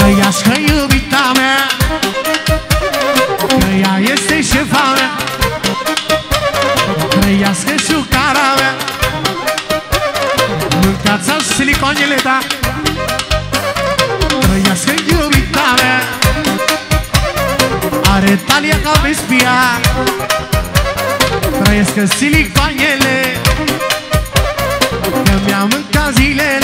Trăiască iubita mea Că ea este șefa mea. Trăiască șucara mea Mâncați-o siliconile, da Trăiască iubita mea Are talia ca pe spia. Trăiască siliconile Că mi-am mâncat zilele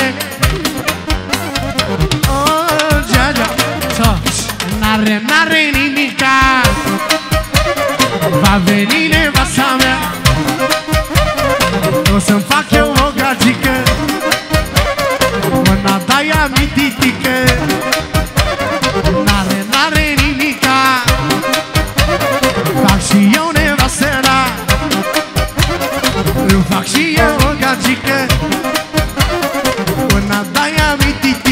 n-are, n-are nimica. Va veni nevasta mea. O să-mi fac eu o gagică Mâna ta mititică N-are, n-are nimica. Fac și eu nevastă mea. Îmi fac și eu o gagică Mâna ta ia mititică